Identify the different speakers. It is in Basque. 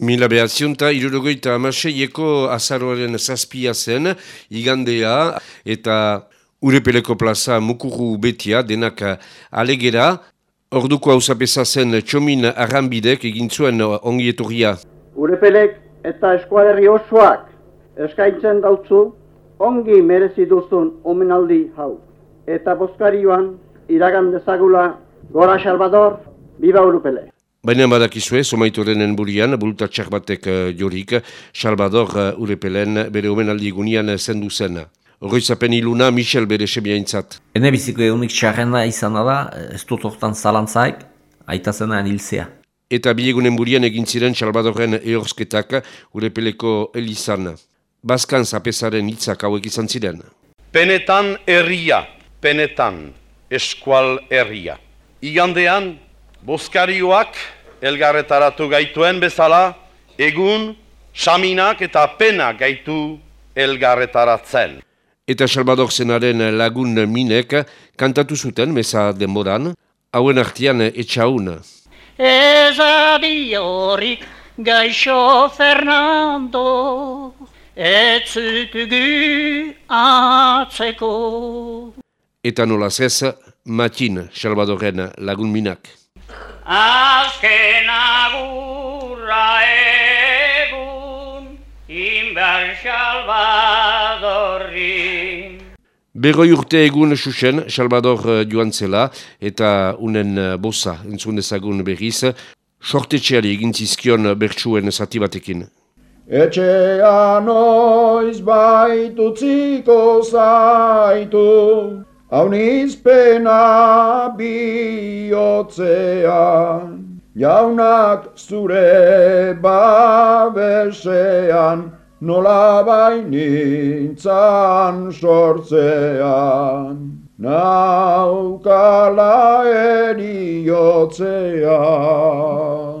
Speaker 1: Mila behatziunta, irurogoita amaseieko azaroaren zazpia zen, igandea, eta urepeleko plaza mukuru betia, denak alegera, orduko hau zen txomin arrambidek egintzuen ongi etorria.
Speaker 2: Urepelek eta eskuaderri osoak eskaintzen dautzu ongi merezi duzun omenaldi hau. Eta boskarioan iragan dezagula Gora Salvador, Biba Urepelek.
Speaker 1: Baina badakizue, somaitoren burian, bultatxak batek uh, jorik, Salvador uh, Urepelen bere omenaldi gunian zendu zen. Horroizapen iluna, Michel bere sebiaintzat.
Speaker 3: Hene biziko egunik txarrena izan da, ez dut hortan zalantzaik, aita zenean hilzea.
Speaker 1: Eta biegunen burian egin ziren Salvadorren eorsketak Urepeleko Elizan. Baskan zapesaren hitzak hauek izan ziren.
Speaker 4: Penetan herria, penetan eskual herria. Igandean, Boskarioak elgarretaratu gaituen bezala, egun, saminak eta pena gaitu elgarretaratzen.
Speaker 1: Eta Salvador Zenaren lagun minek kantatu zuten meza denboran, hauen artian etxaun.
Speaker 5: Ez adi horik gaixo Fernando, ez zutugu atzeko.
Speaker 1: Eta nola zez, matin Salvadorren lagun minak.
Speaker 5: Azken agurra egun, inbar Salvadorri.
Speaker 1: Berroi urte egun susen, Salvador eh, joan zela, eta unen eh, bosa entzun ezagun berriz, sortetxeari egin zizkion bertsuen zati batekin.
Speaker 6: Etxean oiz baitutziko zaitu, Haunizpena bihotzean, jaunak zure babesean, nola bainintzan sortzean, naukala eriotzean.